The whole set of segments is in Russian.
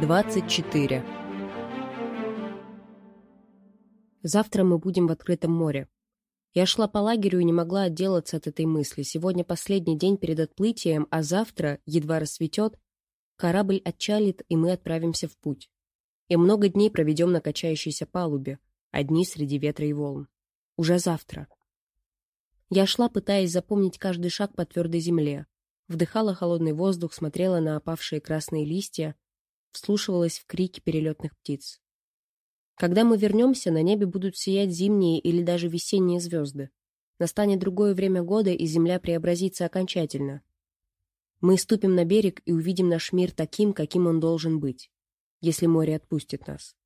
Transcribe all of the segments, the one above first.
24. Завтра мы будем в открытом море. Я шла по лагерю и не могла отделаться от этой мысли. Сегодня последний день перед отплытием, а завтра, едва рассветет, корабль отчалит, и мы отправимся в путь. И много дней проведем на качающейся палубе, одни среди ветра и волн. Уже завтра. Я шла, пытаясь запомнить каждый шаг по твердой земле. Вдыхала холодный воздух, смотрела на опавшие красные листья, вслушивалась в крики перелетных птиц. Когда мы вернемся, на небе будут сиять зимние или даже весенние звезды. Настанет другое время года, и Земля преобразится окончательно. Мы ступим на берег и увидим наш мир таким, каким он должен быть, если море отпустит нас.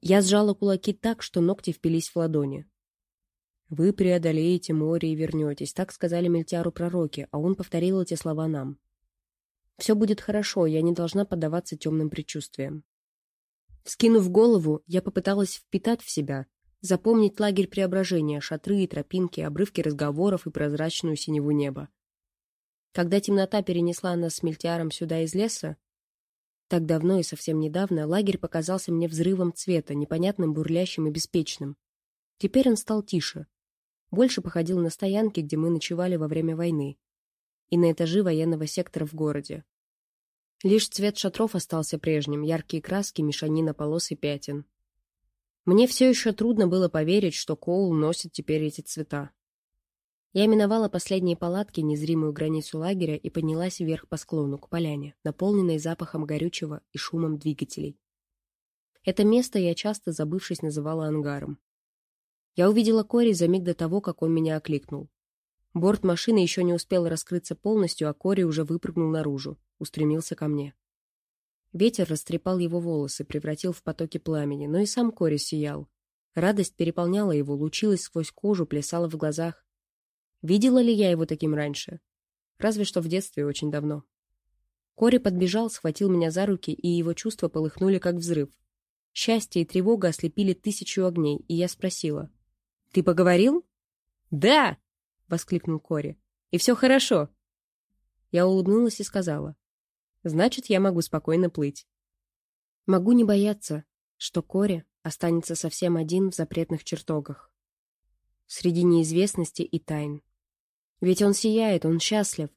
Я сжала кулаки так, что ногти впились в ладони. «Вы преодолеете море и вернетесь», — так сказали Мельтяру пророки, а он повторил эти слова нам. Все будет хорошо, я не должна поддаваться темным предчувствиям. Скинув голову, я попыталась впитать в себя, запомнить лагерь преображения, шатры и тропинки, обрывки разговоров и прозрачную синеву неба. Когда темнота перенесла нас с Мельтиаром сюда из леса, так давно и совсем недавно лагерь показался мне взрывом цвета, непонятным, бурлящим и беспечным. Теперь он стал тише. Больше походил на стоянки, где мы ночевали во время войны и на этажи военного сектора в городе. Лишь цвет шатров остался прежним, яркие краски, мешанина полос и пятен. Мне все еще трудно было поверить, что Коул носит теперь эти цвета. Я миновала последние палатки, незримую границу лагеря, и поднялась вверх по склону, к поляне, наполненной запахом горючего и шумом двигателей. Это место я часто, забывшись, называла ангаром. Я увидела Кори за миг до того, как он меня окликнул. Борт машины еще не успел раскрыться полностью, а Кори уже выпрыгнул наружу, устремился ко мне. Ветер растрепал его волосы, превратил в потоки пламени, но и сам Кори сиял. Радость переполняла его, лучилась сквозь кожу, плясала в глазах. Видела ли я его таким раньше? Разве что в детстве очень давно. Кори подбежал, схватил меня за руки, и его чувства полыхнули, как взрыв. Счастье и тревога ослепили тысячу огней, и я спросила. «Ты поговорил?» «Да!» — воскликнул Кори. «И все хорошо!» Я улыбнулась и сказала. «Значит, я могу спокойно плыть». Могу не бояться, что Кори останется совсем один в запретных чертогах. Среди неизвестности и тайн. Ведь он сияет, он счастлив.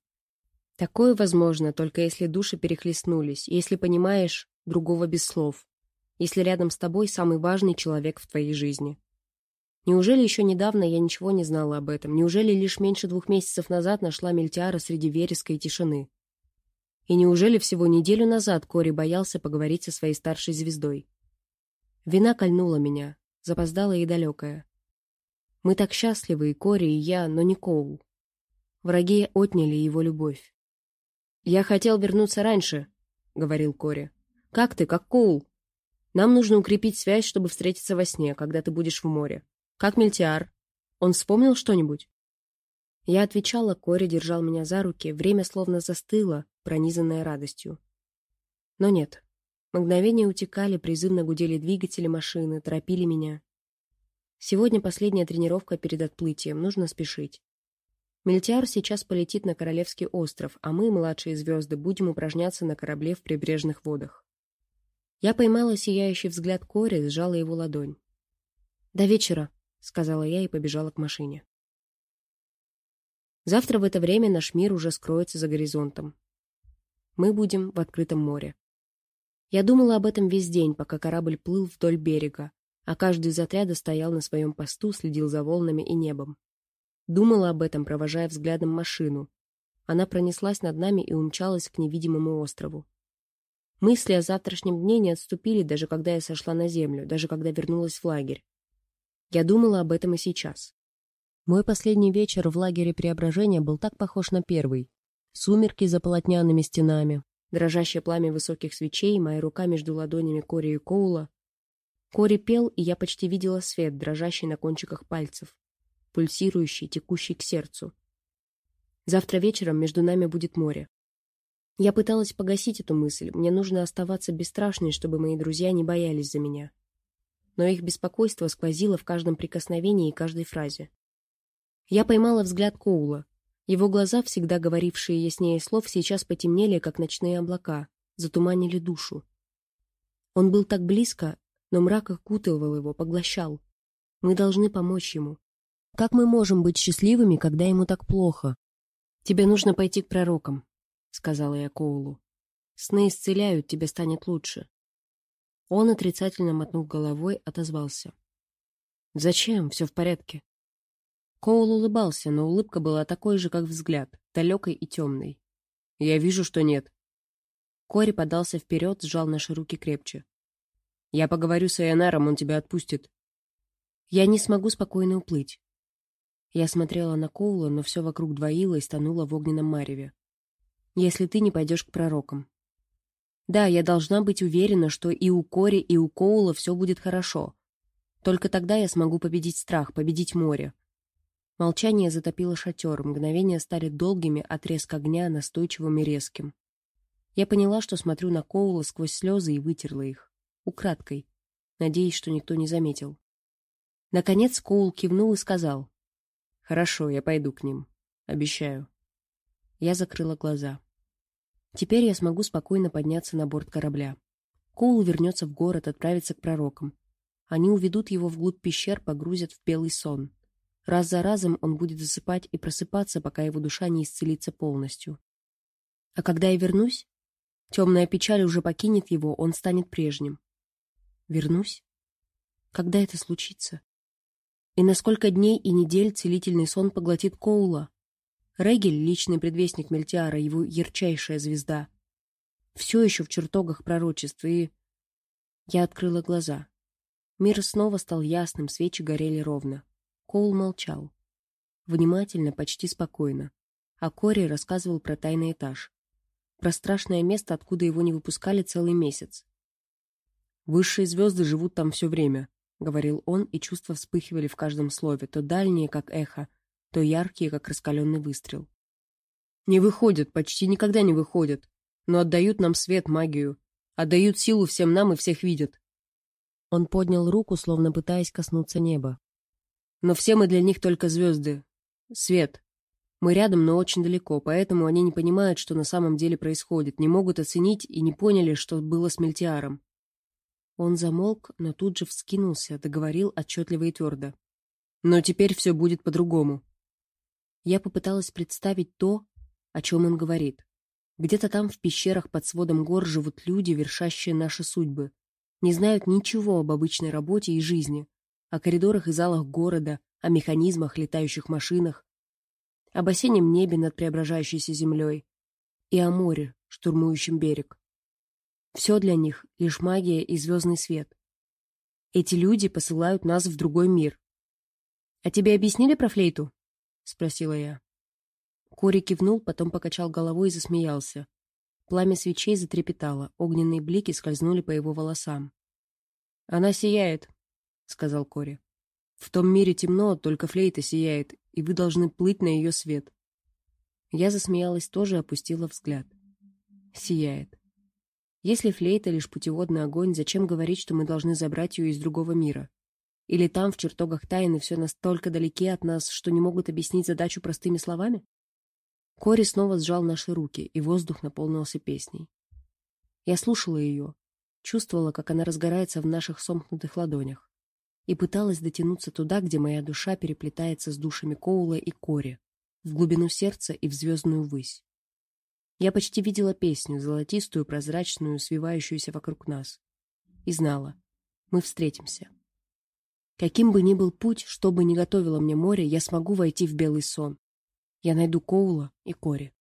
Такое возможно, только если души перехлестнулись, если понимаешь другого без слов, если рядом с тобой самый важный человек в твоей жизни. Неужели еще недавно я ничего не знала об этом? Неужели лишь меньше двух месяцев назад нашла Мельтиара среди вереска и тишины? И неужели всего неделю назад Кори боялся поговорить со своей старшей звездой? Вина кольнула меня, запоздалая и далекая. Мы так счастливы, и Кори, и я, но не Коул. Враги отняли его любовь. «Я хотел вернуться раньше», — говорил Кори. «Как ты, как Коул? Нам нужно укрепить связь, чтобы встретиться во сне, когда ты будешь в море. Как Мельтиар? Он вспомнил что-нибудь? Я отвечала, Кори держал меня за руки, время словно застыло, пронизанное радостью. Но нет. Мгновения утекали, призывно гудели двигатели машины, торопили меня. Сегодня последняя тренировка перед отплытием, нужно спешить. Мельтиар сейчас полетит на Королевский остров, а мы, младшие звезды, будем упражняться на корабле в прибрежных водах. Я поймала сияющий взгляд Кори, сжала его ладонь. «До вечера», — сказала я и побежала к машине. Завтра в это время наш мир уже скроется за горизонтом. Мы будем в открытом море. Я думала об этом весь день, пока корабль плыл вдоль берега, а каждый из отряда стоял на своем посту, следил за волнами и небом. Думала об этом, провожая взглядом машину. Она пронеслась над нами и умчалась к невидимому острову. Мысли о завтрашнем дне не отступили, даже когда я сошла на землю, даже когда вернулась в лагерь. Я думала об этом и сейчас. Мой последний вечер в лагере преображения был так похож на первый. Сумерки за полотняными стенами, дрожащее пламя высоких свечей, моя рука между ладонями Кори и Коула. Кори пел, и я почти видела свет, дрожащий на кончиках пальцев, пульсирующий, текущий к сердцу. Завтра вечером между нами будет море. Я пыталась погасить эту мысль, мне нужно оставаться бесстрашной, чтобы мои друзья не боялись за меня но их беспокойство сквозило в каждом прикосновении и каждой фразе. Я поймала взгляд Коула. Его глаза, всегда говорившие яснее слов, сейчас потемнели, как ночные облака, затуманили душу. Он был так близко, но мрак окутывал его, поглощал. Мы должны помочь ему. Как мы можем быть счастливыми, когда ему так плохо? Тебе нужно пойти к пророкам, — сказала я Коулу. Сны исцеляют, тебе станет лучше. Он, отрицательно мотнув головой, отозвался. «Зачем? Все в порядке». Коул улыбался, но улыбка была такой же, как взгляд, далекой и темной. «Я вижу, что нет». Кори подался вперед, сжал наши руки крепче. «Я поговорю с Айонаром, он тебя отпустит». «Я не смогу спокойно уплыть». Я смотрела на Коула, но все вокруг двоило и тонуло в огненном мареве. «Если ты не пойдешь к пророкам». Да, я должна быть уверена, что и у Кори, и у Коула все будет хорошо. Только тогда я смогу победить страх, победить море. Молчание затопило шатер, мгновения стали долгими от резка огня, настойчивым и резким. Я поняла, что смотрю на Коула сквозь слезы и вытерла их. Украдкой, надеясь, что никто не заметил. Наконец Коул кивнул и сказал. «Хорошо, я пойду к ним. Обещаю». Я закрыла глаза. Теперь я смогу спокойно подняться на борт корабля. Коул вернется в город, отправится к пророкам. Они уведут его вглубь пещер, погрузят в белый сон. Раз за разом он будет засыпать и просыпаться, пока его душа не исцелится полностью. А когда я вернусь, темная печаль уже покинет его, он станет прежним. Вернусь? Когда это случится? И на сколько дней и недель целительный сон поглотит Коула? Регель, личный предвестник Мельтиара, его ярчайшая звезда. Все еще в чертогах пророчества, и... Я открыла глаза. Мир снова стал ясным, свечи горели ровно. Коул молчал. Внимательно, почти спокойно. А Кори рассказывал про тайный этаж. Про страшное место, откуда его не выпускали целый месяц. «Высшие звезды живут там все время», — говорил он, и чувства вспыхивали в каждом слове, то дальние, как эхо, то яркие, как раскаленный выстрел. Не выходят, почти никогда не выходят, но отдают нам свет, магию, отдают силу всем нам и всех видят. Он поднял руку, словно пытаясь коснуться неба. Но все мы для них только звезды. Свет. Мы рядом, но очень далеко, поэтому они не понимают, что на самом деле происходит, не могут оценить и не поняли, что было с Мельтиаром. Он замолк, но тут же вскинулся, договорил отчетливо и твердо. Но теперь все будет по-другому. Я попыталась представить то, о чем он говорит. Где-то там в пещерах под сводом гор живут люди, вершащие наши судьбы. Не знают ничего об обычной работе и жизни, о коридорах и залах города, о механизмах, летающих машинах, об осеннем небе над преображающейся землей и о море, штурмующем берег. Все для них — лишь магия и звездный свет. Эти люди посылают нас в другой мир. А тебе объяснили про флейту? — спросила я. Кори кивнул, потом покачал головой и засмеялся. Пламя свечей затрепетало, огненные блики скользнули по его волосам. «Она сияет», — сказал Кори. «В том мире темно, только флейта сияет, и вы должны плыть на ее свет». Я засмеялась тоже и опустила взгляд. «Сияет. Если флейта — лишь путеводный огонь, зачем говорить, что мы должны забрать ее из другого мира? Или там, в чертогах тайны, все настолько далеки от нас, что не могут объяснить задачу простыми словами? Кори снова сжал наши руки, и воздух наполнился песней. Я слушала ее, чувствовала, как она разгорается в наших сомкнутых ладонях, и пыталась дотянуться туда, где моя душа переплетается с душами Коула и Кори, в глубину сердца и в звездную высь. Я почти видела песню, золотистую, прозрачную, свивающуюся вокруг нас. И знала, мы встретимся. Каким бы ни был путь, что бы ни готовило мне море, я смогу войти в белый сон. Я найду Коула и Кори.